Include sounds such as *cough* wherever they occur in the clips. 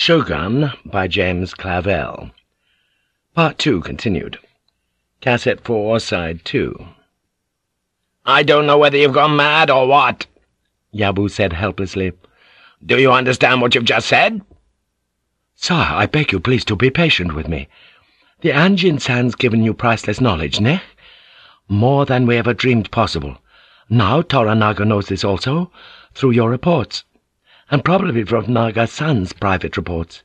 Shogun by James Clavell. Part 2 continued. Cassette 4, Side 2. I don't know whether you've gone mad or what, Yabu said helplessly. Do you understand what you've just said? Sir, I beg you please to be patient with me. The Anjin San's given you priceless knowledge, ne? More than we ever dreamed possible. Now Toranaga knows this also, through your reports and probably from Naga-san's private reports.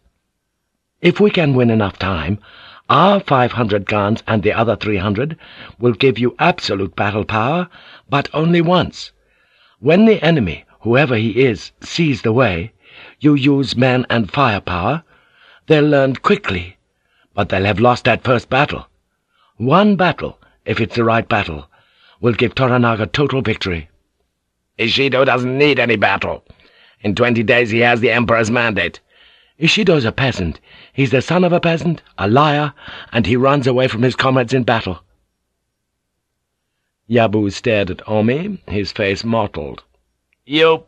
If we can win enough time, our 500 guns and the other 300 will give you absolute battle power, but only once. When the enemy, whoever he is, sees the way, you use men and firepower, they'll learn quickly, but they'll have lost that first battle. One battle, if it's the right battle, will give Toranaga total victory. Ishido doesn't need any battle. In twenty days he has the Emperor's mandate. Ishido's a peasant. He's the son of a peasant, a liar, and he runs away from his comrades in battle. Yabu stared at Omi, his face mottled. You...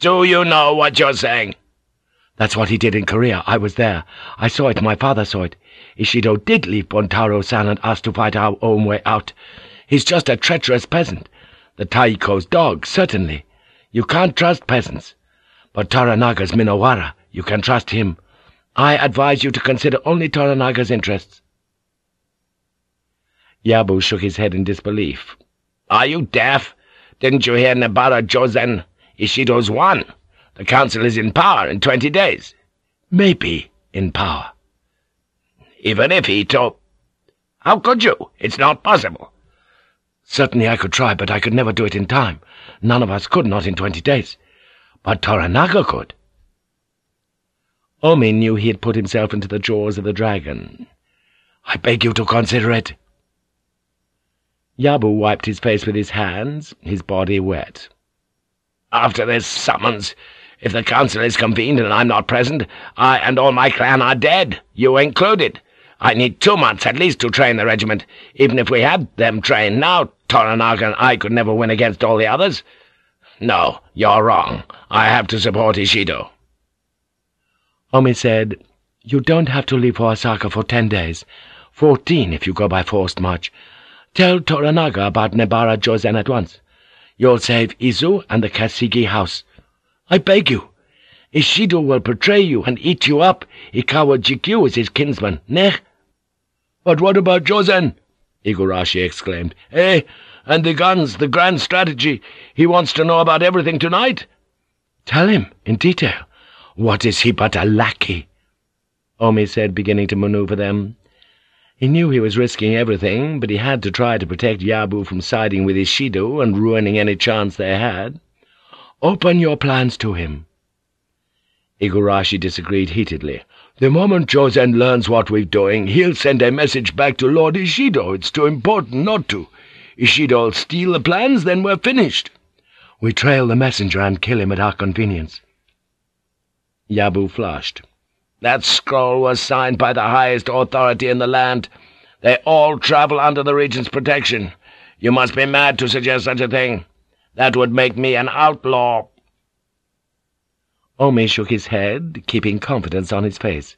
do you know what you're saying? That's what he did in Korea. I was there. I saw it. My father saw it. Ishido did leave Buntaro-san and us to fight our own way out. He's just a treacherous peasant. The Taiko's dog, certainly. You can't trust peasants. But Toranaga's Minowara, you can trust him. I advise you to consider only Toranaga's interests. Yabu shook his head in disbelief. Are you deaf? Didn't you hear Nebara Jozen? Ishido's won. The council is in power in twenty days. Maybe in power. Even if he told... How could you? It's not possible. Certainly I could try, but I could never do it in time. None of us could, not in twenty days but Toranaga could. Omi knew he had put himself into the jaws of the dragon. I beg you to consider it. Yabu wiped his face with his hands, his body wet. After this summons, if the council is convened and I'm not present, I and all my clan are dead, you included. I need two months at least to train the regiment. Even if we had them trained now, Toranaga and I could never win against all the others. No, you're wrong. I have to support Ishido. Omi said, You don't have to leave for Osaka for ten days. Fourteen if you go by forced march. Tell Toranaga about Nebara Jozen at once. You'll save Izu and the Kasigi house. I beg you. Ishido will betray you and eat you up. Ikawa Jikyu is his kinsman, neh? But what about Jozen? Igurashi exclaimed. Eh, and the guns, the grand strategy. He wants to know about everything tonight. Tell him, in detail. What is he but a lackey? Omi said, beginning to maneuver them. He knew he was risking everything, but he had to try to protect Yabu from siding with Ishido and ruining any chance they had. Open your plans to him. Igurashi disagreed heatedly. The moment Jozen learns what we're doing, he'll send a message back to Lord Ishido. It's too important not to. Ishido'll steal the plans, then we're finished. We trail the messenger and kill him at our convenience. Yabu flushed. That scroll was signed by the highest authority in the land. They all travel under the Regent's protection. You must be mad to suggest such a thing. That would make me an outlaw. Omi shook his head, keeping confidence on his face.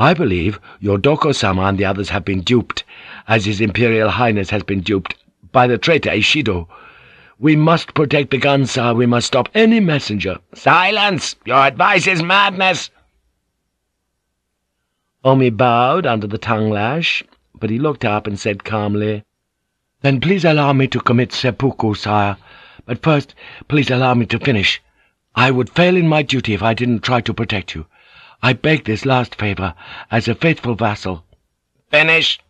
I believe your Doko-sama and the others have been duped, as His Imperial Highness has been duped, by the traitor Ishido. We must protect the sir. We must stop any messenger. Silence! Your advice is madness! Omi bowed under the tongue-lash, but he looked up and said calmly, Then please allow me to commit seppuku, sire. But first, please allow me to finish. I would fail in my duty if I didn't try to protect you. I beg this last favor, as a faithful vassal. Finish!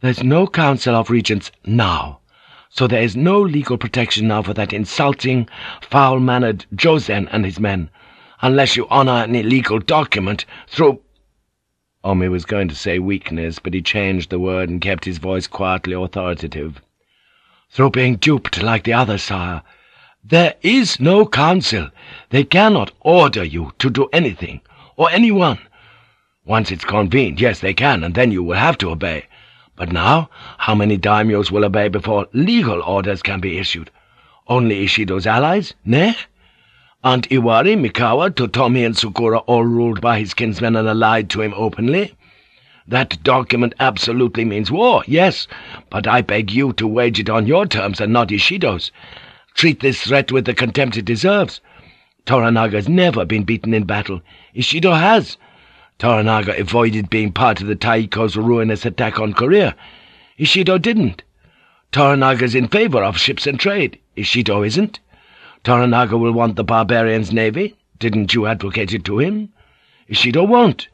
There's no Council of Regents now, so there is no legal protection now for that insulting, foul-mannered Jozen and his men, unless you honor an illegal document through— Omi was going to say weakness, but he changed the word and kept his voice quietly authoritative. Through being duped like the others, sire. There is no council. They cannot order you to do anything, or anyone. Once it's convened, yes, they can, and then you will have to obey. But now, how many daimyos will obey before legal orders can be issued? Only Ishido's allies, ne? Aren't Owari, Mikawa, Totomi, and Suruga all ruled by his kinsmen and allied to him openly? That document absolutely means war, yes, but I beg you to wage it on your terms and not Ishido's. Treat this threat with the contempt it deserves. Toranaga's never been beaten in battle. Ishido has. Toranaga avoided being part of the Taiko's ruinous attack on Korea. Ishido didn't. Toranaga's in favor of ships and trade. Ishido isn't. Toranaga will want the barbarians' navy. Didn't you advocate it to him? Ishido won't.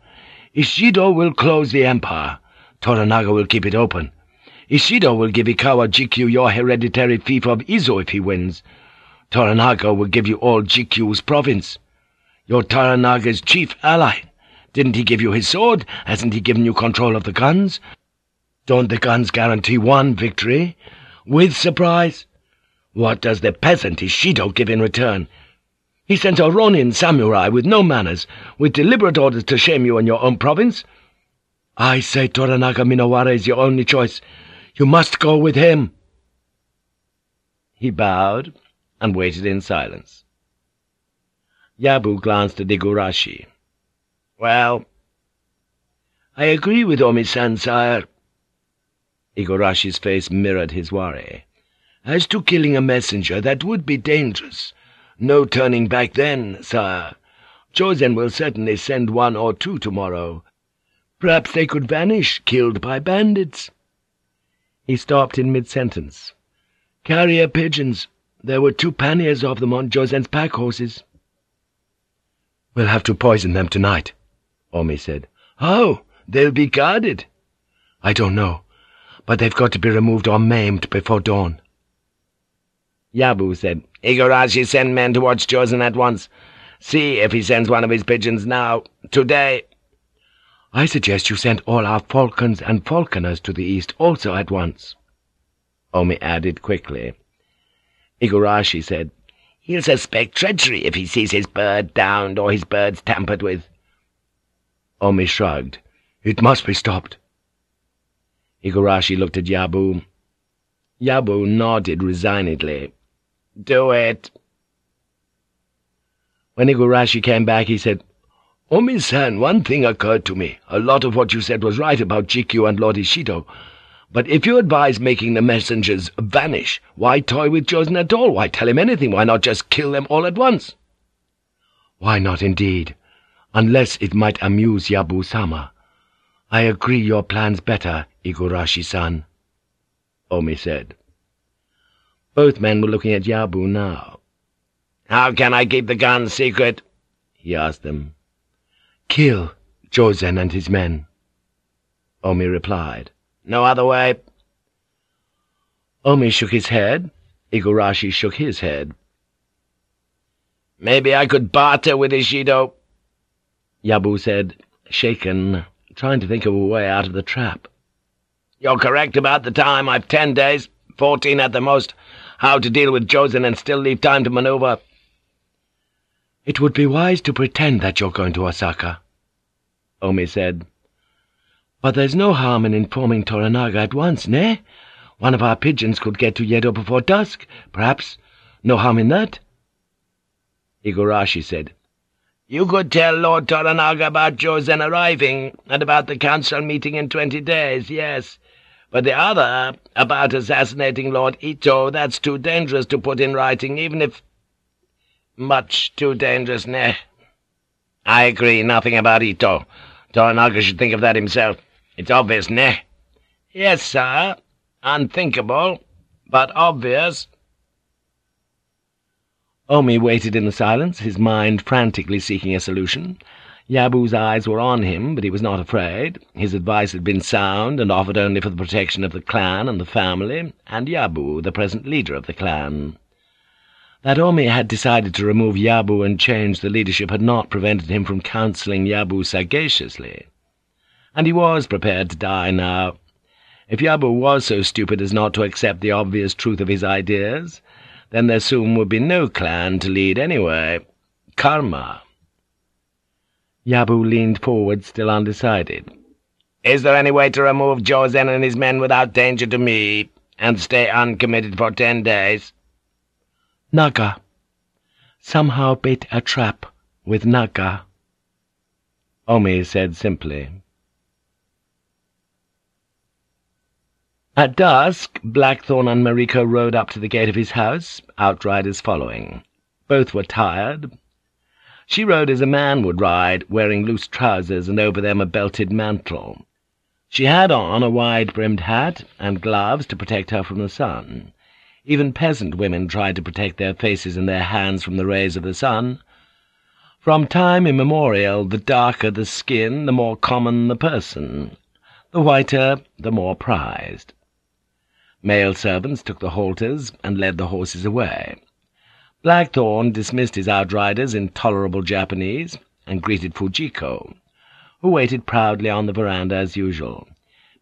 Ishido will close the empire. Toranaga will keep it open. Ishido will give Ikawa Jikyu your hereditary fief of Izu if he wins. Toranaga will give you all Jikyu's province. You're Toranaga's chief ally. Didn't he give you his sword? Hasn't he given you control of the guns? Don't the guns guarantee one victory? With surprise? What does the peasant Ishido give in return? He sent a Ronin samurai with no manners, with deliberate orders to shame you in your own province. I say Toranaga Minowara is your only choice. You must go with him. He bowed and waited in silence. Yabu glanced at Igurashi. Well, I agree with Omi-san, sire. Igurashi's face mirrored his worry. As to killing a messenger, that would be dangerous. No turning back then, sire. Jozen will certainly send one or two tomorrow. Perhaps they could vanish, killed by bandits. He stopped in mid-sentence. Carrier pigeons. There were two panniers of them on Jozen's pack horses. We'll have to poison them tonight, Omi said. How? They'll be guarded. I don't know, but they've got to be removed or maimed before dawn. Yabu said, Igurashi send men towards Jozen at once. See if he sends one of his pigeons now, today. I suggest you send all our falcons and falconers to the east also at once. Omi added quickly. Igurashi said, He'll suspect treachery if he sees his bird downed or his birds tampered with. Omi shrugged. It must be stopped. Igurashi looked at Yabu. Yabu nodded resignedly. Do it. When Igurashi came back, he said, Omi-san, one thing occurred to me. A lot of what you said was right about Jikyu and Lord Ishido. But if you advise making the messengers vanish, why toy with Jozen at all? Why tell him anything? Why not just kill them all at once? Why not, indeed? Unless it might amuse Yabu-sama. I agree your plan's better, Igurashi-san, Omi said. Both men were looking at Yabu now. "'How can I keep the gun secret?' he asked them. "'Kill Jozen and his men,' Omi replied. "'No other way?' Omi shook his head. Igurashi shook his head. "'Maybe I could barter with Ishido,' Yabu said, shaken, trying to think of a way out of the trap. "'You're correct about the time. I've ten days, fourteen at the most how to deal with Jozen and still leave time to maneuver. It would be wise to pretend that you're going to Osaka, Omi said. But there's no harm in informing Toranaga at once, ne? One of our pigeons could get to Yedo before dusk, perhaps. No harm in that? Igurashi said, You could tell Lord Toranaga about Jozen arriving, and about the council meeting in twenty days, yes. But the other, about assassinating Lord Ito, that's too dangerous to put in writing, even if... Much too dangerous, ne? I agree, nothing about Ito. Toranaga should think of that himself. It's obvious, ne? Yes, sir. Unthinkable, but obvious. Omi waited in the silence, his mind frantically seeking a solution. Yabu's eyes were on him, but he was not afraid. His advice had been sound, and offered only for the protection of the clan and the family, and Yabu, the present leader of the clan. That Omi had decided to remove Yabu and change the leadership had not prevented him from counselling Yabu sagaciously. And he was prepared to die now. If Yabu was so stupid as not to accept the obvious truth of his ideas, then there soon would be no clan to lead anyway. Karma. Yabu leaned forward, still undecided. "'Is there any way to remove Jozen and his men without danger to me, and stay uncommitted for ten days?' "'Naga. somehow bait a trap with Naga. Omi said simply. At dusk, Blackthorne and Mariko rode up to the gate of his house, outriders following. Both were tired. She rode as a man would ride, wearing loose trousers and over them a belted mantle. She had on a wide-brimmed hat and gloves to protect her from the sun. Even peasant women tried to protect their faces and their hands from the rays of the sun. From time immemorial, the darker the skin, the more common the person. The whiter, the more prized. Male servants took the halters and led the horses away. Blackthorne dismissed his outriders in tolerable Japanese and greeted Fujiko, who waited proudly on the veranda as usual.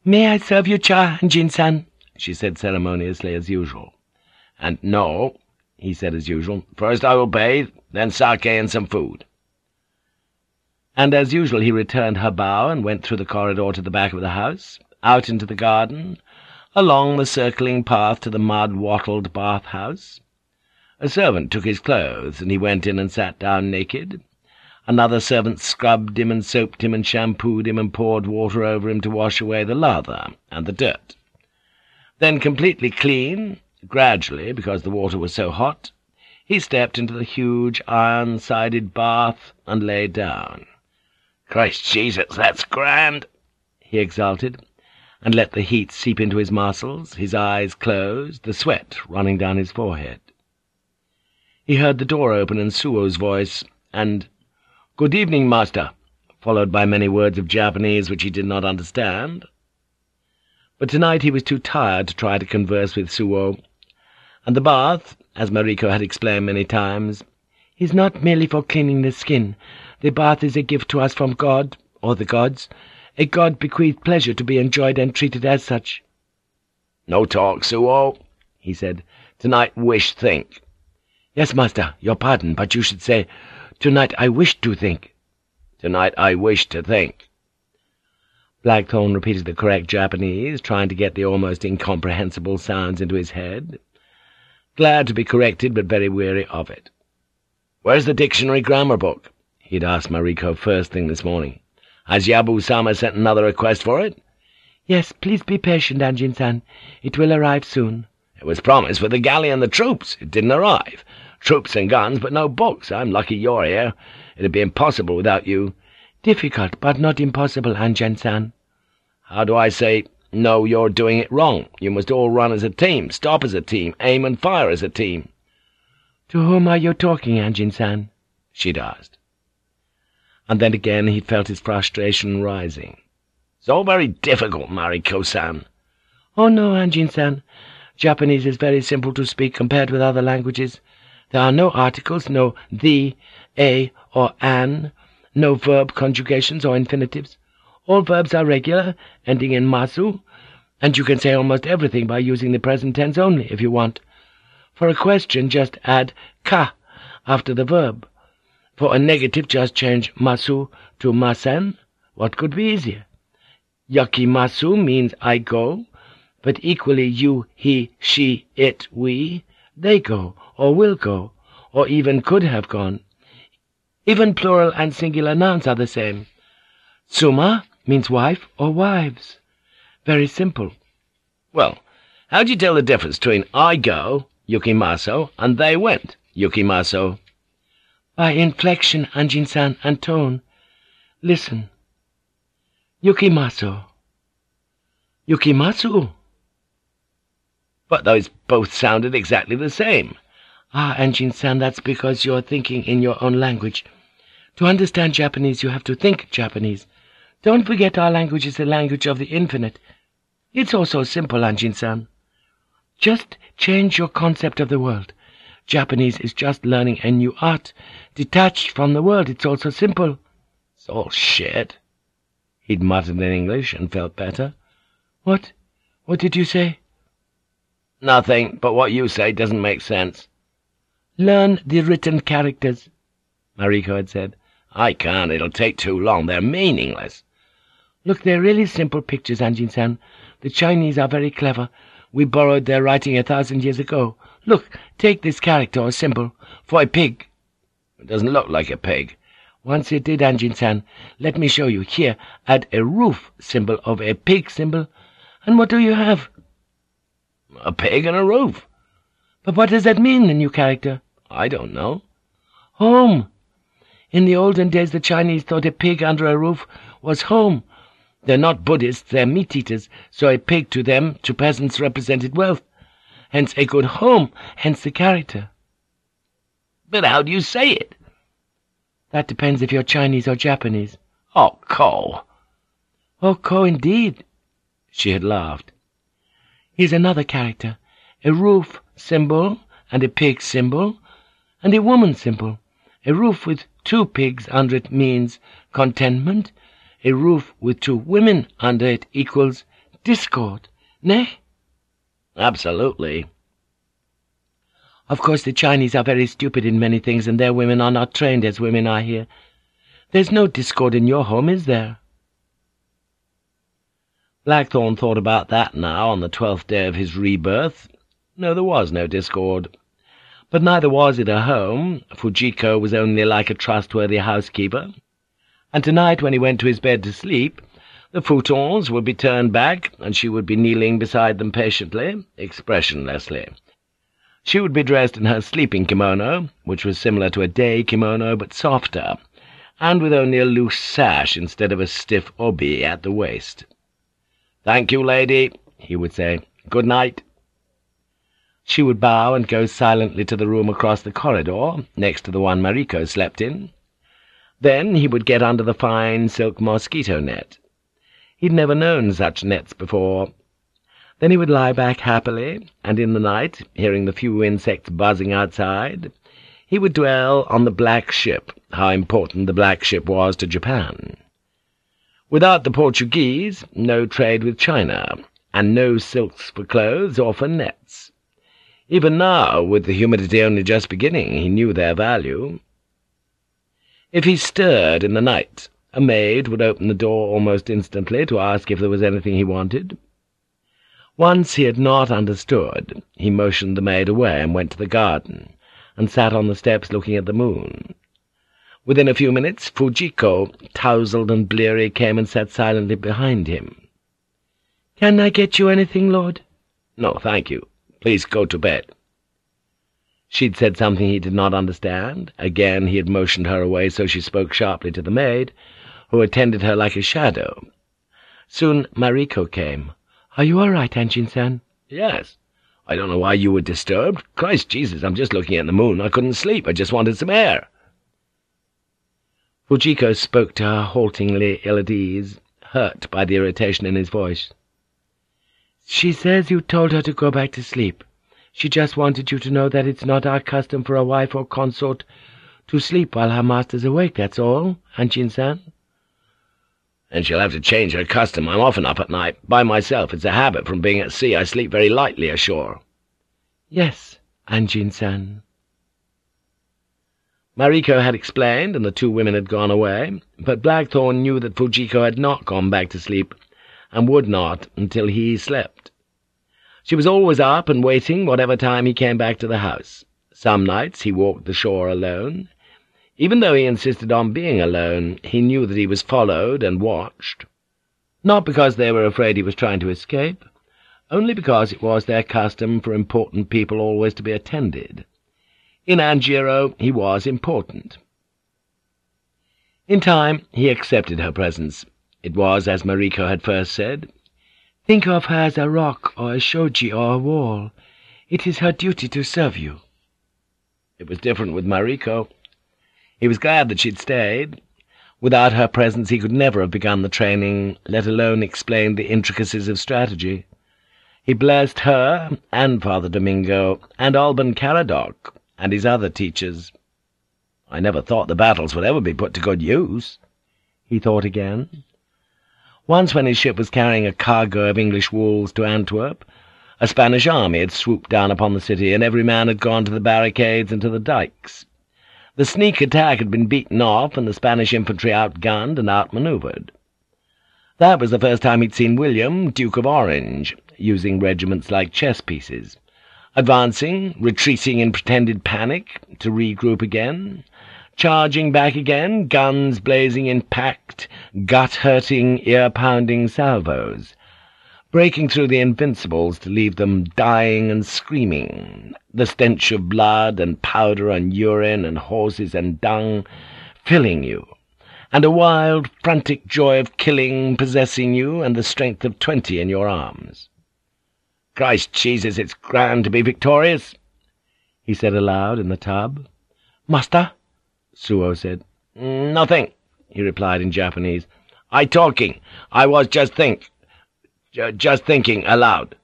"'May I serve you cha, Anjin-san?' she said ceremoniously as usual. "'And no,' he said as usual. "'First I will bathe, then sake and some food.' and as usual he returned her bow and went through the corridor to the back of the house, out into the garden, along the circling path to the mud-wattled bath-house. A servant took his clothes, and he went in and sat down naked. Another servant scrubbed him and soaped him and shampooed him and poured water over him to wash away the lather and the dirt. Then, completely clean, gradually, because the water was so hot, he stepped into the huge iron-sided bath and lay down. Christ Jesus, that's grand!' he exulted, and let the heat seep into his muscles, his eyes closed, the sweat running down his forehead. He heard the door open and Suo's voice, and "'Good evening, master,' followed by many words of Japanese which he did not understand. But tonight he was too tired to try to converse with Suo, and the bath, as Mariko had explained many times, is not merely for cleaning the skin, the bath is a gift to us from God, or the gods, a God-bequeathed pleasure to be enjoyed and treated as such.' "'No talk, Suo,' he said. "'Tonight wish think.' "'Yes, master, your pardon, but you should say, "'Tonight I wish to think.' "'Tonight I wish to think.' Blackthorne repeated the correct Japanese, trying to get the almost incomprehensible sounds into his head. Glad to be corrected, but very weary of it. "'Where's the dictionary grammar book?' he'd asked Mariko first thing this morning. "'Has Yabu-sama sent another request for it?' "'Yes, please be patient, Anjin-san. It will arrive soon.' "'It was promised with the galley and the troops. It didn't arrive. Troops and guns, but no books. I'm lucky you're here. It'd be impossible without you.' "'Difficult, but not impossible, Anjin-san.' "'How do I say, no, you're doing it wrong. You must all run as a team, stop as a team, aim and fire as a team.' "'To whom are you talking, Anjin-san?' she'd asked and then again he felt his frustration rising. "It's all very difficult, Mariko-san." "Oh, no, Anjin-san. Japanese is very simple to speak compared with other languages. There are no articles, no the, a, or an, no verb conjugations or infinitives. All verbs are regular, ending in masu, and you can say almost everything by using the present tense only, if you want. For a question, just add ka after the verb. For a negative, just change masu to masen. What could be easier? Yukimasu means I go, but equally you, he, she, it, we, they go, or will go, or even could have gone. Even plural and singular nouns are the same. Suma means wife or wives. Very simple. Well, how do you tell the difference between I go, yukimasu, and they went, yukimasu? By inflection, Anjin-san, and tone. Listen. Yukimasu. Yukimasu. But those both sounded exactly the same. Ah, Anjin-san, that's because you're thinking in your own language. To understand Japanese, you have to think Japanese. Don't forget our language is the language of the infinite. It's also simple, Anjin-san. Just change your concept of the world. Japanese is just learning a new art, detached from the world. It's all so simple. It's all shit. He'd muttered in English and felt better. What? What did you say? Nothing, but what you say doesn't make sense. Learn the written characters, Mariko had said. I can't. It'll take too long. They're meaningless. Look, they're really simple pictures, Anjin-san. The Chinese are very clever. We borrowed their writing a thousand years ago. Look, take this character or symbol for a pig. It doesn't look like a pig. Once it did, Anjin-san. Let me show you. Here, add a roof symbol of a pig symbol. And what do you have? A pig and a roof. But what does that mean, the new character? I don't know. Home. In the olden days, the Chinese thought a pig under a roof was home. They're not Buddhists, they're meat-eaters, so a pig to them, to peasants, represented wealth. Hence a good home, hence the character. But how do you say it? That depends if you're Chinese or Japanese. Oh, Ko. Oh, Ko, indeed. She had laughed. Here's another character. A roof symbol, and a pig symbol, and a woman symbol. A roof with two pigs under it means contentment. A roof with two women under it equals discord, nay? Absolutely. Of course the Chinese are very stupid in many things, and their women are not trained as women are here. There's no discord in your home, is there?' Blackthorne thought about that now on the twelfth day of his rebirth. No, there was no discord. But neither was it a home. Fujiko was only like a trustworthy housekeeper. And tonight, when he went to his bed to sleep, the futons would be turned back, and she would be kneeling beside them patiently, expressionlessly. She would be dressed in her sleeping kimono, which was similar to a day kimono but softer, and with only a loose sash instead of a stiff obi at the waist. "'Thank you, lady,' he would say. "'Good night.' She would bow and go silently to the room across the corridor, next to the one Mariko slept in. Then he would get under the fine silk mosquito net. He'd never known such nets before, then he would lie back happily, and in the night, hearing the few insects buzzing outside, he would dwell on the black ship, how important the black ship was to Japan. Without the Portuguese, no trade with China, and no silks for clothes or for nets. Even now, with the humidity only just beginning, he knew their value. If he stirred in the night, a maid would open the door almost instantly to ask if there was anything he wanted. Once he had not understood. He motioned the maid away and went to the garden, and sat on the steps looking at the moon. Within a few minutes, Fujiko, tousled and bleary, came and sat silently behind him. "'Can I get you anything, Lord?' "'No, thank you. Please go to bed.' She'd said something he did not understand. Again he had motioned her away, so she spoke sharply to the maid, who attended her like a shadow. Soon Mariko came. Are you all right, Anjin-san? Yes. I don't know why you were disturbed. Christ Jesus, I'm just looking at the moon. I couldn't sleep. I just wanted some air. Fujiko spoke to her haltingly, ill at ease, hurt by the irritation in his voice. She says you told her to go back to sleep. She just wanted you to know that it's not our custom for a wife or consort to sleep while her master's awake, that's all, Anjin-san. And she'll have to change her custom. I'm often up at night, by myself. It's a habit from being at sea. I sleep very lightly ashore. Yes, Anjin-san. Mariko had explained, and the two women had gone away, but Blackthorne knew that Fujiko had not gone back to sleep, and would not until he slept. She was always up and waiting whatever time he came back to the house. Some nights he walked the shore alone, even though he insisted on being alone, he knew that he was followed and watched. Not because they were afraid he was trying to escape, only because it was their custom for important people always to be attended. In Anjiro he was important. In time he accepted her presence. It was as Mariko had first said. Think of her as a rock or a shoji or a wall. It is her duty to serve you. It was different with Mariko. He was glad that she'd stayed. Without her presence he could never have begun the training, let alone explained the intricacies of strategy. He blessed her, and Father Domingo, and Alban Caradoc, and his other teachers. I never thought the battles would ever be put to good use, he thought again. Once when his ship was carrying a cargo of English wools to Antwerp, a Spanish army had swooped down upon the city, and every man had gone to the barricades and to the dikes. The sneak attack had been beaten off, and the Spanish infantry outgunned and outmanoeuvred. That was the first time he'd seen William, Duke of Orange, using regiments like chess pieces, advancing, retreating in pretended panic, to regroup again, charging back again, guns blazing in packed, gut-hurting, ear-pounding salvos, breaking through the invincibles to leave them dying and screaming, the stench of blood and powder and urine and horses and dung filling you, and a wild, frantic joy of killing possessing you, and the strength of twenty in your arms. Christ Jesus, it's grand to be victorious, he said aloud in the tub. Master? Suo said. Nothing, he replied in Japanese. I talking. I was just think. J just thinking aloud.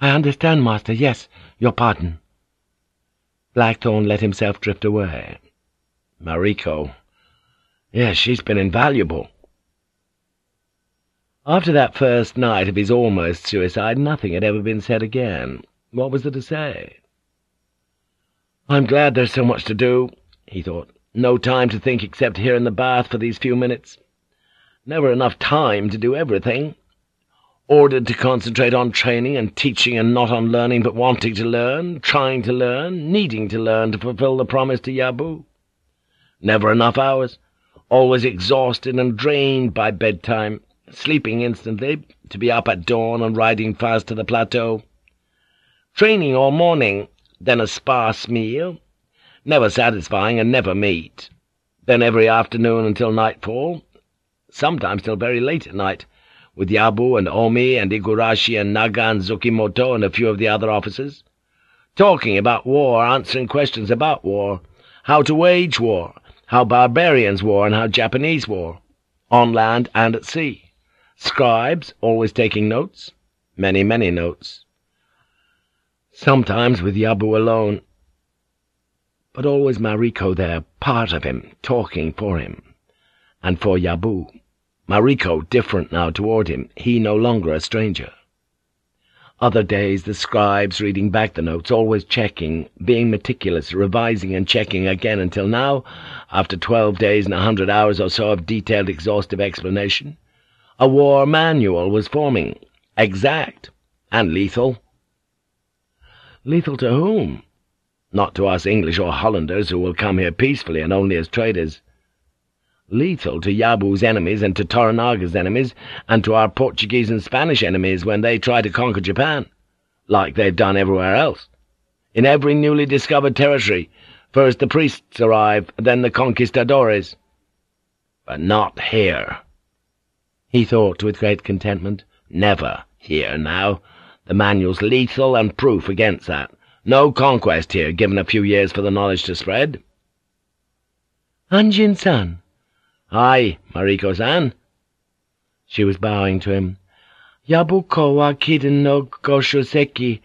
I understand, master. Yes, your pardon. Blackthorne let himself drift away. Mariko. Yes, she's been invaluable. After that first night of his almost suicide, nothing had ever been said again. What was there to say? I'm glad there's so much to do, he thought. No time to think except here in the bath for these few minutes. Never enough time to do everything. Ordered to concentrate on training and teaching and not on learning but wanting to learn, trying to learn, needing to learn to fulfill the promise to Yabu. Never enough hours. Always exhausted and drained by bedtime sleeping instantly, to be up at dawn and riding fast to the plateau. Training all morning, then a sparse meal, never satisfying and never meat. Then every afternoon until nightfall, sometimes till very late at night, with Yabu and Omi and Igurashi and Naga and Tsukimoto and a few of the other officers, talking about war, answering questions about war, how to wage war, how barbarians war and how Japanese war, on land and at sea. Scribes, always taking notes. Many, many notes. Sometimes with Yabu alone. But always Mariko there, part of him, talking for him. And for Yabu. Mariko different now toward him, he no longer a stranger. Other days the scribes reading back the notes, always checking, being meticulous, revising and checking again until now, after twelve days and a hundred hours or so of detailed exhaustive explanation, a war manual was forming, exact and lethal. Lethal to whom? Not to us English or Hollanders who will come here peacefully and only as traders. Lethal to Yabu's enemies and to Toranaga's enemies and to our Portuguese and Spanish enemies when they try to conquer Japan, like they've done everywhere else. In every newly discovered territory, first the priests arrive, then the conquistadores. But not here he thought with great contentment. Never here now. The manual's lethal and proof against that. No conquest here, given a few years for the knowledge to spread. Anjin-san. Aye, Mariko-san. She was bowing to him. Yabuko wa kiden no goshoseki,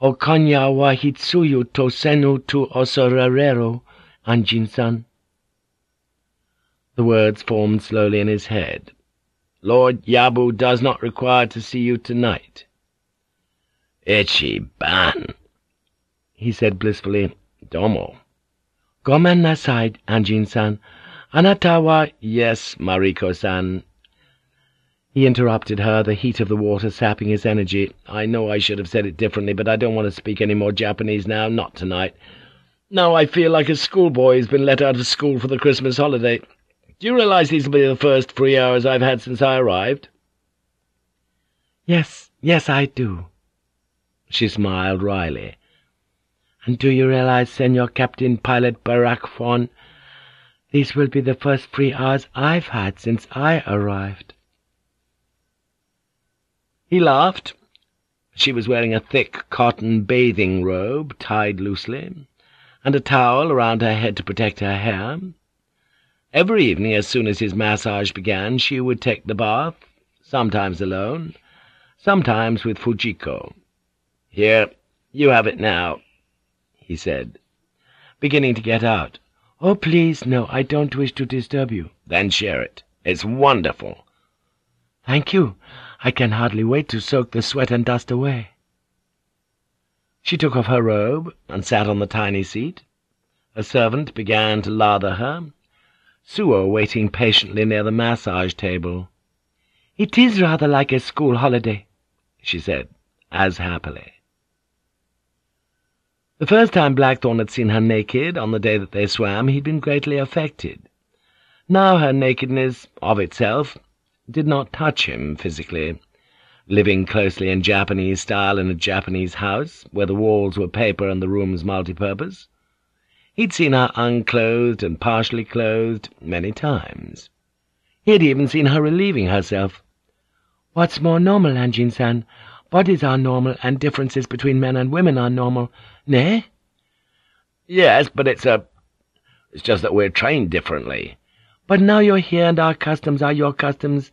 o kanya wa hitsuyu to senu to osorarero, Anjin-san. The words formed slowly in his head. Lord Yabu does not require to see you tonight. Ichiban, he said blissfully. Domo. Gomen nasai, Anjin-san. Anata wa... Yes, Mariko-san. He interrupted her, the heat of the water sapping his energy. I know I should have said it differently, but I don't want to speak any more Japanese now, not tonight. Now I feel like a schoolboy who's been let out of school for the Christmas holiday. Do you realize these will be the first three hours I've had since I arrived? Yes, yes, I do. She smiled wryly. And do you realize, Senor Captain Pilot Barakfon, these will be the first free hours I've had since I arrived. He laughed. She was wearing a thick cotton bathing robe tied loosely, and a towel around her head to protect her hair. Every evening, as soon as his massage began, she would take the bath, sometimes alone, sometimes with Fujiko. "'Here, you have it now,' he said, beginning to get out. "'Oh, please, no, I don't wish to disturb you.' "'Then share it. It's wonderful.' "'Thank you. I can hardly wait to soak the sweat and dust away.' She took off her robe and sat on the tiny seat. A servant began to lather her, Suo waiting patiently near the massage table. "'It is rather like a school holiday,' she said, as happily. The first time Blackthorne had seen her naked, on the day that they swam, he'd been greatly affected. Now her nakedness, of itself, did not touch him physically. Living closely in Japanese style in a Japanese house, where the walls were paper and the rooms multipurpose, he'd seen her unclothed and partially clothed many times. He had even seen her relieving herself. What's more normal, Anjin-san? Bodies are normal, and differences between men and women are normal, nay? Yes, but it's a... It's just that we're trained differently. But now you're here, and our customs are your customs,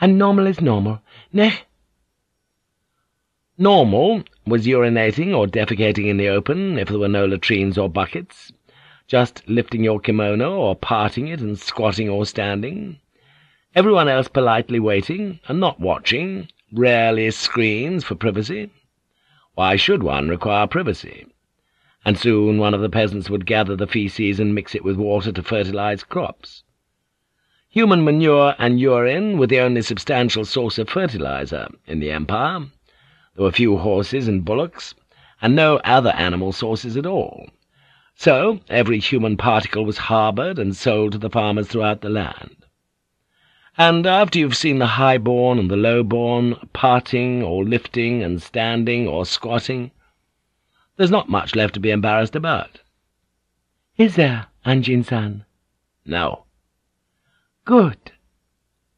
and normal is normal, nay? Normal was urinating or defecating in the open, if there were no latrines or buckets, just lifting your kimono or parting it and squatting or standing, everyone else politely waiting and not watching, rarely screens for privacy. Why should one require privacy? And soon one of the peasants would gather the feces and mix it with water to fertilize crops. Human manure and urine were the only substantial source of fertilizer in the empire. There were few horses and bullocks, and no other animal sources at all. So every human particle was harboured and sold to the farmers throughout the land. And after you've seen the high-born and the low-born parting or lifting and standing or squatting, there's not much left to be embarrassed about. Is there, Anjin-san? No. Good,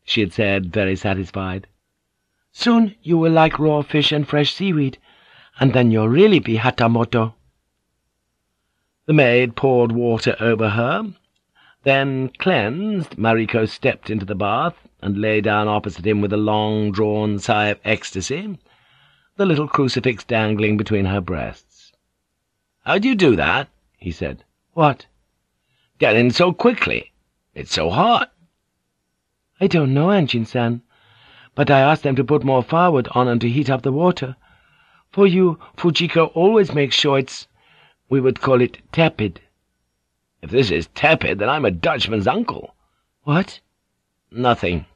she had said, very satisfied. Soon you will like raw fish and fresh seaweed, and then you'll really be Hatamoto. The maid poured water over her, then, cleansed, Mariko stepped into the bath and lay down opposite him with a long-drawn sigh of ecstasy, the little crucifix dangling between her breasts. "'How do you do that?' he said. "'What?' "'Get in so quickly. It's so hot.' "'I don't know, Anjin-san, but I asked them to put more firewood on and to heat up the water. For you, Fujiko always makes sure it's, we would call it tepid.' If this is tepid, then I'm a Dutchman's uncle. What? Nothing.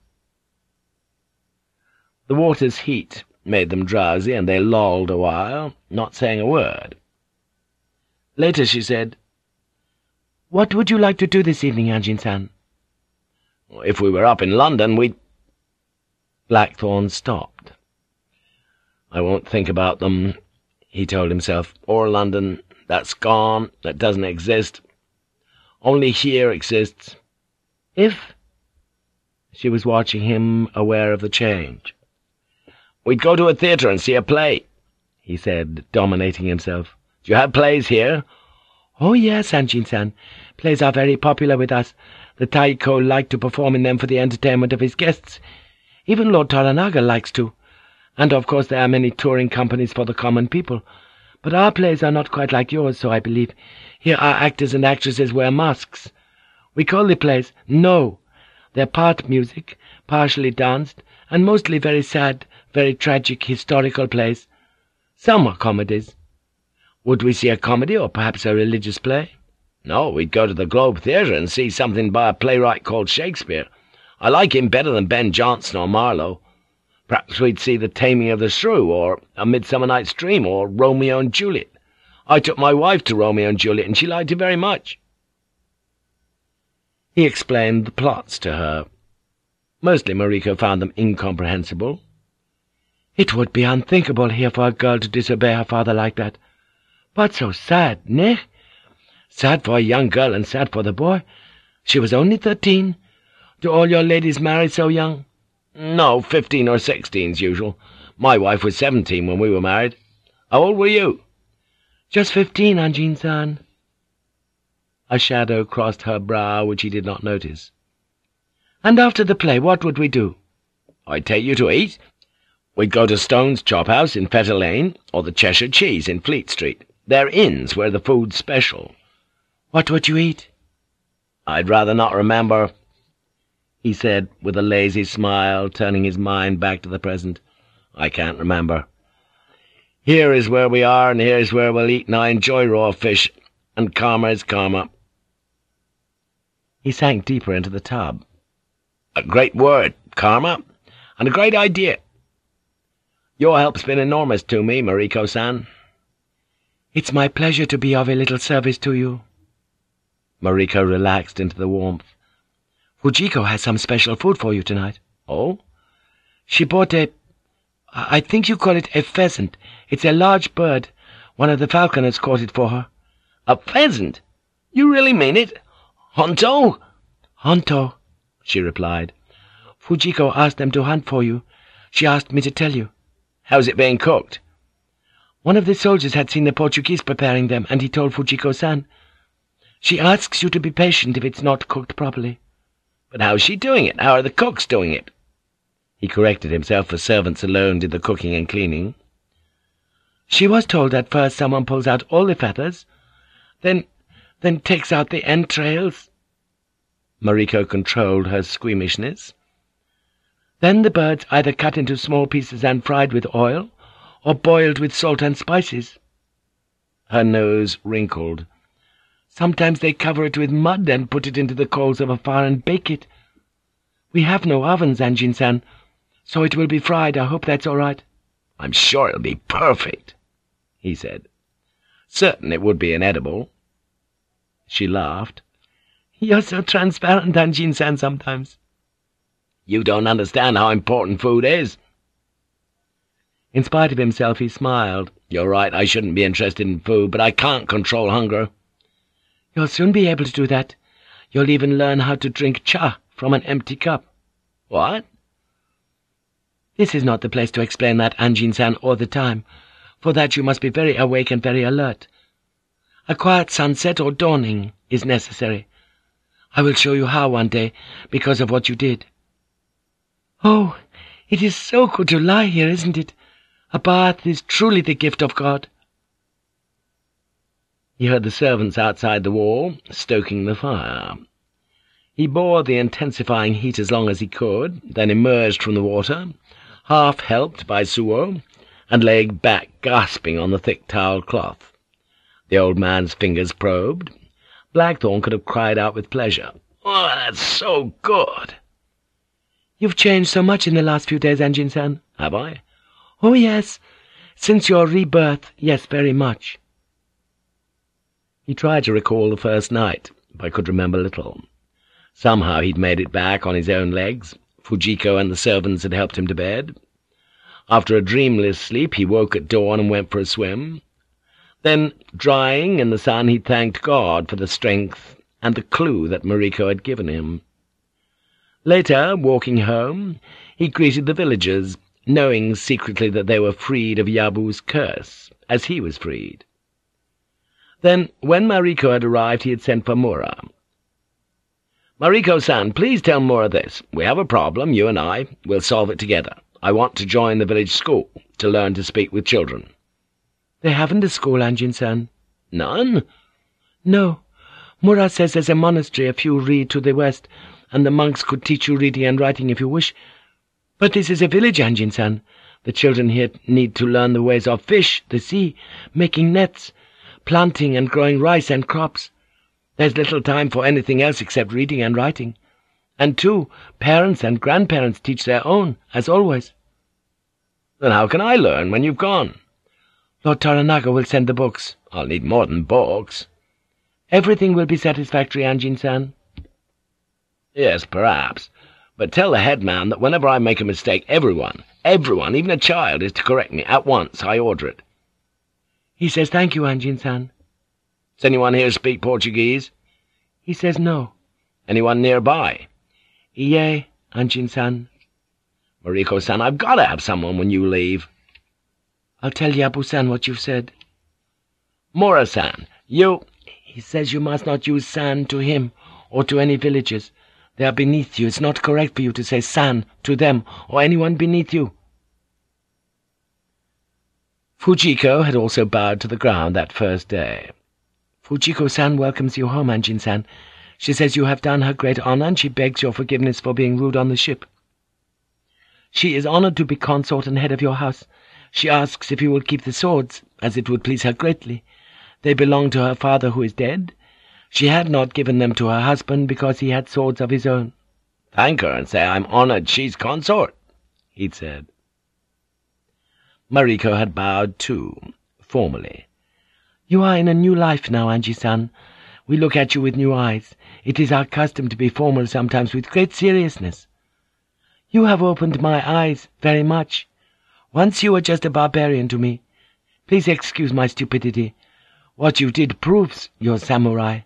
The water's heat made them drowsy, and they lolled a while, not saying a word. Later she said, What would you like to do this evening, Anjin-san? If we were up in London, we'd... Blackthorne stopped. I won't think about them, he told himself, or London. That's gone. That doesn't exist. Only here exists. If... She was watching him, aware of the change. We'd go to a theatre and see a play, he said, dominating himself. Do you have plays here? Oh, yes, Anjin-san. Plays are very popular with us. The Taiko like to perform in them for the entertainment of his guests. Even Lord Toranaga likes to. And of course there are many touring companies for the common people. But our plays are not quite like yours, so I believe. Here our actors and actresses wear masks. We call the plays No. They're part music, partially danced, and mostly very sad, very tragic historical plays. Some are comedies. Would we see a comedy, or perhaps a religious play? No, we'd go to the Globe Theatre and see something by a playwright called Shakespeare. I like him better than Ben Jonson or Marlowe. Perhaps we'd see The Taming of the Shrew, or A Midsummer Night's Dream, or Romeo and Juliet. I took my wife to Romeo and Juliet, and she liked it very much. He explained the plots to her. Mostly Mariko found them incomprehensible. It would be unthinkable here for a girl to disobey her father like that. But so sad, ne? Sad for a young girl and sad for the boy. She was only thirteen. Do all your ladies marry so young? No, fifteen or sixteen's usual. My wife was seventeen when we were married. How old were you? Just fifteen, Anjin-san. A shadow crossed her brow which he did not notice. And after the play, what would we do? I'd take you to eat. We'd go to Stone's Chop House in Fetter Lane, or the Cheshire Cheese in Fleet Street. They're inns where the food's special. What would you eat? I'd rather not remember, he said, with a lazy smile, turning his mind back to the present. I can't remember. Here is where we are, and here is where we'll eat, and I enjoy raw fish, and karma is karma. He sank deeper into the tub. A great word, karma, and a great idea. Your help's been enormous to me, Mariko-san. It's my pleasure to be of a little service to you. Mariko relaxed into the warmth. Fujiko has some special food for you tonight. Oh? She bought a... I think you call it a pheasant. It's a large bird. One of the falconers caught it for her. A pheasant? You really mean it? Honto? Honto, she replied. Fujiko asked them to hunt for you. She asked me to tell you. How's it being cooked? One of the soldiers had seen the Portuguese preparing them, and he told Fujiko-san. She asks you to be patient if it's not cooked properly. But how's she doing it? How are the cooks doing it? He corrected himself, for servants alone did the cooking and cleaning. She was told at first someone pulls out all the feathers, then, then takes out the entrails. Mariko controlled her squeamishness. Then the birds either cut into small pieces and fried with oil, or boiled with salt and spices. Her nose wrinkled. Sometimes they cover it with mud and put it into the coals of a fire and bake it. We have no ovens, Anjin-san, so it will be fried. I hope that's all right. I'm sure it'll be perfect, he said. Certain it would be inedible. She laughed. You're so transparent, Anjin-san, sometimes. You don't understand how important food is. In spite of himself, he smiled. You're right, I shouldn't be interested in food, but I can't control hunger. You'll soon be able to do that. You'll even learn how to drink cha from an empty cup. What? This is not the place to explain that, Anjin-san, all the time. For that you must be very awake and very alert. A quiet sunset or dawning is necessary. I will show you how one day, because of what you did. Oh, it is so good to lie here, isn't it? A bath is truly the gift of God. He heard the servants outside the wall, stoking the fire. He bore the intensifying heat as long as he could, then emerged from the water, half helped by Suo, and lay back gasping on the thick towel cloth. The old man's fingers probed. Blackthorne could have cried out with pleasure. "Oh, that's so good!" "You've changed so much in the last few days, Anjin-san." "Have I?" "Oh, yes. Since your rebirth, yes, very much." He tried to recall the first night, but could remember little. Somehow he'd made it back on his own legs. Fujiko and the servants had helped him to bed. After a dreamless sleep, he woke at dawn and went for a swim. Then, drying in the sun, he thanked God for the strength and the clue that Mariko had given him. Later, walking home, he greeted the villagers, knowing secretly that they were freed of Yabu's curse, as he was freed. Then, when Mariko had arrived, he had sent for Mura. Mariko-san, please tell Mura this. We have a problem, you and I. We'll solve it together. I want to join the village school, to learn to speak with children. They haven't a school, Anjin-san. None? No. Mura says there's a monastery a few ri to the west, and the monks could teach you reading and writing if you wish. But this is a village, Anjin-san. The children here need to learn the ways of fish, the sea, making nets, planting and growing rice and crops. There's little time for anything else except reading and writing. And, too, parents and grandparents teach their own, as always. Then how can I learn when you've gone? Lord Toranaga will send the books. I'll need more than books. Everything will be satisfactory, Anjin-san. Yes, perhaps. But tell the headman that whenever I make a mistake, everyone, everyone, even a child, is to correct me at once. I order it. He says thank you, Anjin-san. Does anyone here speak Portuguese? He says no. Anyone nearby? Iye, Anjin-san. Mariko-san, I've got to have someone when you leave. I'll tell Yabu-san what you've said. Mura-san, you— He says you must not use san to him or to any villagers. They are beneath you. It's not correct for you to say san to them or anyone beneath you. Fujiko had also bowed to the ground that first day. Fujiko-san welcomes you home, Anjin-san. She says you have done her great honor, and she begs your forgiveness for being rude on the ship. She is honored to be consort and head of your house. She asks if you will keep the swords, as it would please her greatly. They belong to her father who is dead. She had not given them to her husband because he had swords of his own. Thank her and say I'm honored she's consort, he'd said. Mariko had bowed too, formally. You are in a new life now, Anjin-san. We look at you with new eyes. It is our custom to be formal sometimes with great seriousness. You have opened my eyes very much. Once you were just a barbarian to me. Please excuse my stupidity. What you did proves you're samurai.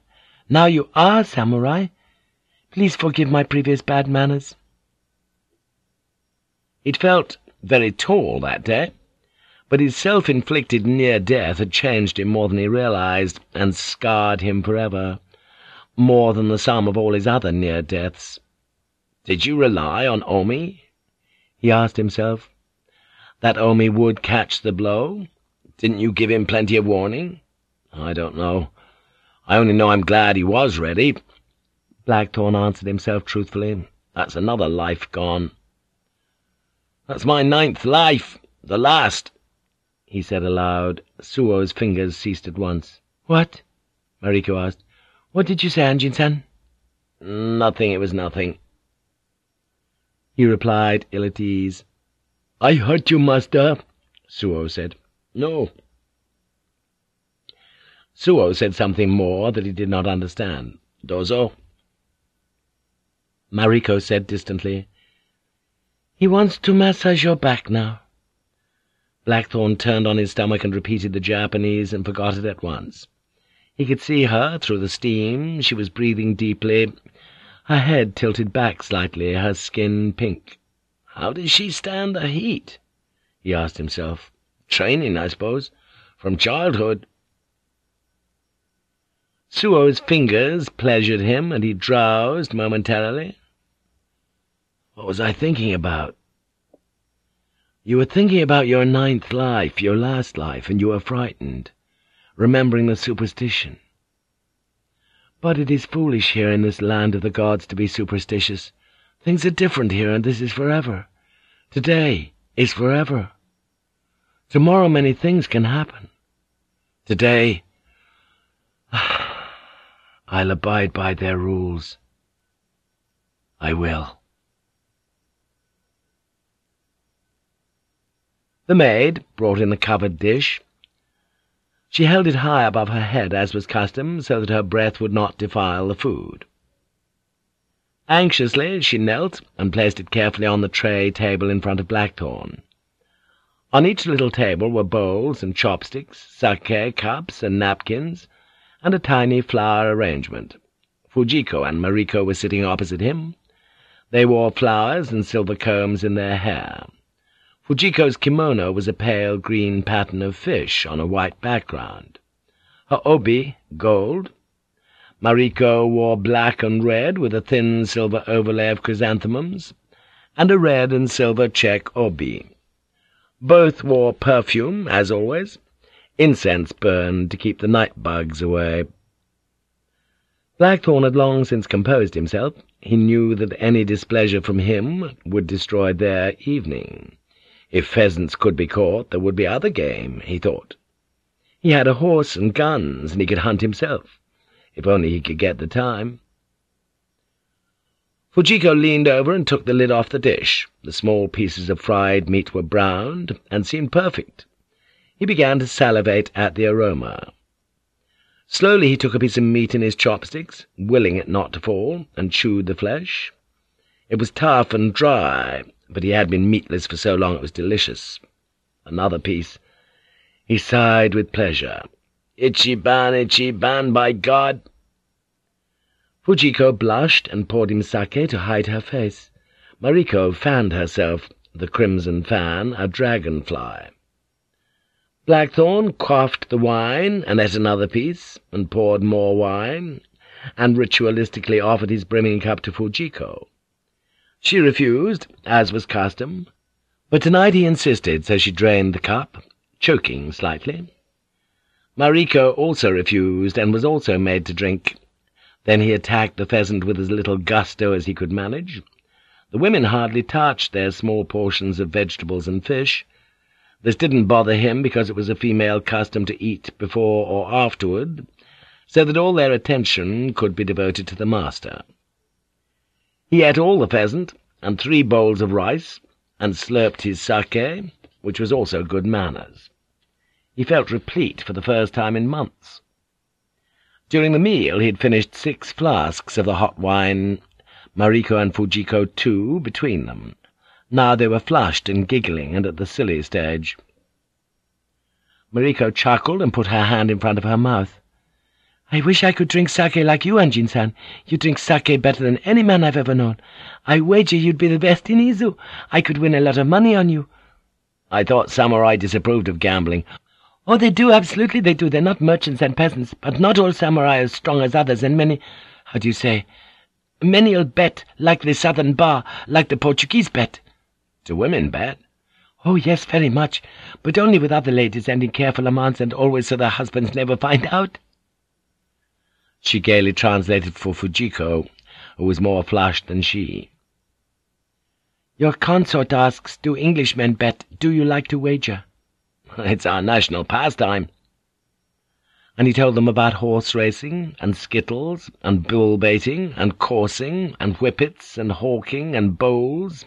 Now you are samurai. Please forgive my previous bad manners. It felt very tall that day, but his self-inflicted near-death had changed him more than he realized, and scarred him forever, more than the sum of all his other near-deaths. Did you rely on Omi? He asked himself. That Omi would catch the blow? Didn't you give him plenty of warning? I don't know. I only know I'm glad he was ready. Blackthorne answered himself truthfully. That's another life gone. That's my ninth life, the last, he said aloud. Suo's fingers ceased at once. What? Mariko asked. What did you say, Anjin-san? Nothing, it was nothing. He replied, ill at ease. I hurt you, master, Suo said. No. Suo said something more that he did not understand. Dozo? Mariko said distantly, he wants to massage your back now. Blackthorne turned on his stomach and repeated the Japanese and forgot it at once. He could see her through the steam. She was breathing deeply, her head tilted back slightly, her skin pink. How did she stand the heat? he asked himself. Training, I suppose, from childhood. Suo's fingers pleasured him, and he drowsed momentarily. What was I thinking about? You were thinking about your ninth life, your last life, and you were frightened, remembering the superstition. But it is foolish here in this land of the gods to be superstitious. Things are different here, and this is forever. Today is forever. Tomorrow many things can happen. Today, *sighs* I'll abide by their rules. I will. The maid brought in the covered dish. She held it high above her head, as was custom, so that her breath would not defile the food. Anxiously she knelt and placed it carefully on the tray table in front of Blackthorne. On each little table were bowls and chopsticks, sake cups and napkins, and a tiny flower arrangement. Fujiko and Mariko were sitting opposite him. They wore flowers and silver combs in their hair. Fujiko's kimono was a pale green pattern of fish on a white background. Her obi, gold. Mariko wore black and red with a thin silver overlay of chrysanthemums, and a red and silver check obi. Both wore perfume, as always. Incense burned to keep the night bugs away. Blackthorne had long since composed himself. He knew that any displeasure from him would destroy their evening. If pheasants could be caught, there would be other game, he thought. He had a horse and guns, and he could hunt himself, if only he could get the time. Fujiko leaned over and took the lid off the dish. The small pieces of fried meat were browned, and seemed perfect. He began to salivate at the aroma. Slowly he took a piece of meat in his chopsticks, willing it not to fall, and chewed the flesh. It was tough and dry, but he had been meatless for so long it was delicious. Another piece. He sighed with pleasure. Ichiban, Ichiban, by God! Fujiko blushed and poured him sake to hide her face. Mariko fanned herself, the crimson fan, a dragonfly. Blackthorne quaffed the wine, and ate another piece, and poured more wine, and ritualistically offered his brimming cup to Fujiko. She refused, as was custom, but tonight he insisted, so she drained the cup, choking slightly. Mariko also refused, and was also made to drink. Then he attacked the pheasant with as little gusto as he could manage. The women hardly touched their small portions of vegetables and fish. This didn't bother him because it was a female custom to eat before or afterward, so that all their attention could be devoted to the master. He ate all the pheasant, and three bowls of rice, and slurped his sake, which was also good manners. He felt replete for the first time in months. During the meal he had finished six flasks of the hot wine, Mariko and Fujiko two between them. Now they were flushed and giggling and at the silly stage. Mariko chuckled and put her hand in front of her mouth. I wish I could drink sake like you, Anjin-san. You drink sake better than any man I've ever known. I wager you'd be the best in Izu. I could win a lot of money on you. I thought samurai disapproved of gambling. Oh, they do, absolutely they do. They're not merchants and peasants, but not all samurai are as strong as others, and many, how do you say, many'll bet, like the southern bar, like the Portuguese bet. Do women bet? Oh, yes, very much, but only with other ladies and in careful amounts and always so their husbands never find out. She gaily translated for Fujiko, who was more flushed than she. Your consort asks, do Englishmen bet? Do you like to wager? *laughs* It's our national pastime. And he told them about horse racing, and skittles, and bull baiting, and coursing, and whippets, and hawking, and bowls,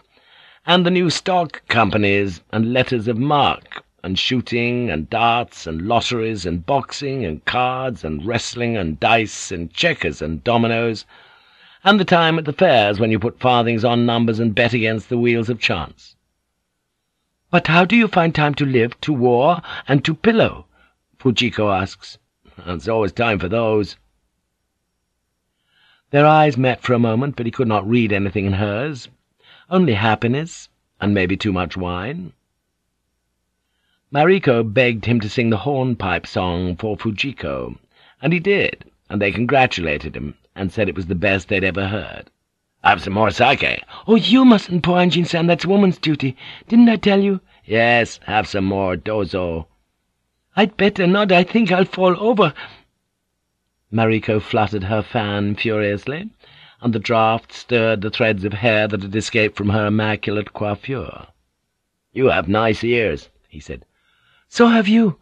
and the new stock companies, and letters of marque, and shooting, and darts, and lotteries, and boxing, and cards, and wrestling, and dice, and checkers, and dominoes, and the time at the fairs when you put farthings on numbers and bet against the wheels of chance. But how do you find time to live, to war, and to pillow? Fujiko asks. There's always time for those. Their eyes met for a moment, but he could not read anything in hers. Only happiness, and maybe too much wine. Mariko begged him to sing the hornpipe song for Fujiko, and he did, and they congratulated him, and said it was the best they'd ever heard. Have some more sake. Oh, you mustn't pour, Anjin-san, that's woman's duty. Didn't I tell you? Yes, have some more, dozo. I'd better not, I think I'll fall over. Mariko fluttered her fan furiously, and the draught stirred the threads of hair that had escaped from her immaculate coiffure. You have nice ears, he said. So have you.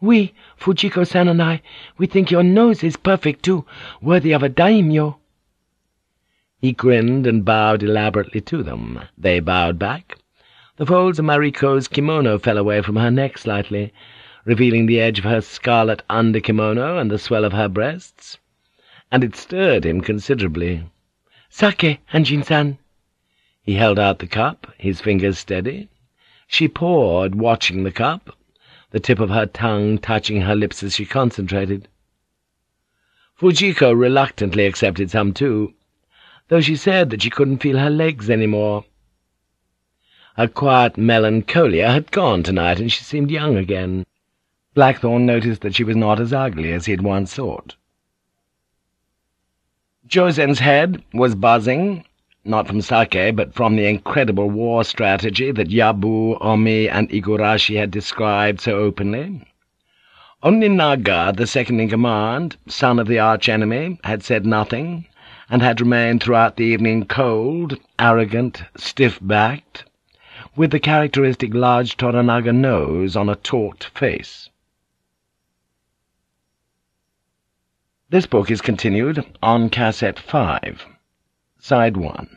We, Fujiko-san and I, we think your nose is perfect, too, worthy of a daimyo. He grinned and bowed elaborately to them. They bowed back. The folds of Mariko's kimono fell away from her neck slightly, revealing the edge of her scarlet under-kimono and the swell of her breasts, and it stirred him considerably. "'Sake, Anjin-san.' He held out the cup, his fingers steady. She poured, watching the cup, the tip of her tongue touching her lips as she concentrated. Fujiko reluctantly accepted some too, though she said that she couldn't feel her legs any more. Her quiet melancholia had gone tonight, and she seemed young again. Blackthorne noticed that she was not as ugly as he had once thought. Jozen's head was buzzing, not from sake, but from the incredible war strategy that Yabu, Omi, and Igurashi had described so openly. Only Naga, the second-in-command, son of the arch-enemy, had said nothing, and had remained throughout the evening cold, arrogant, stiff-backed, with the characteristic large Toranaga nose on a taut face. This book is continued on Cassette 5, Side 1.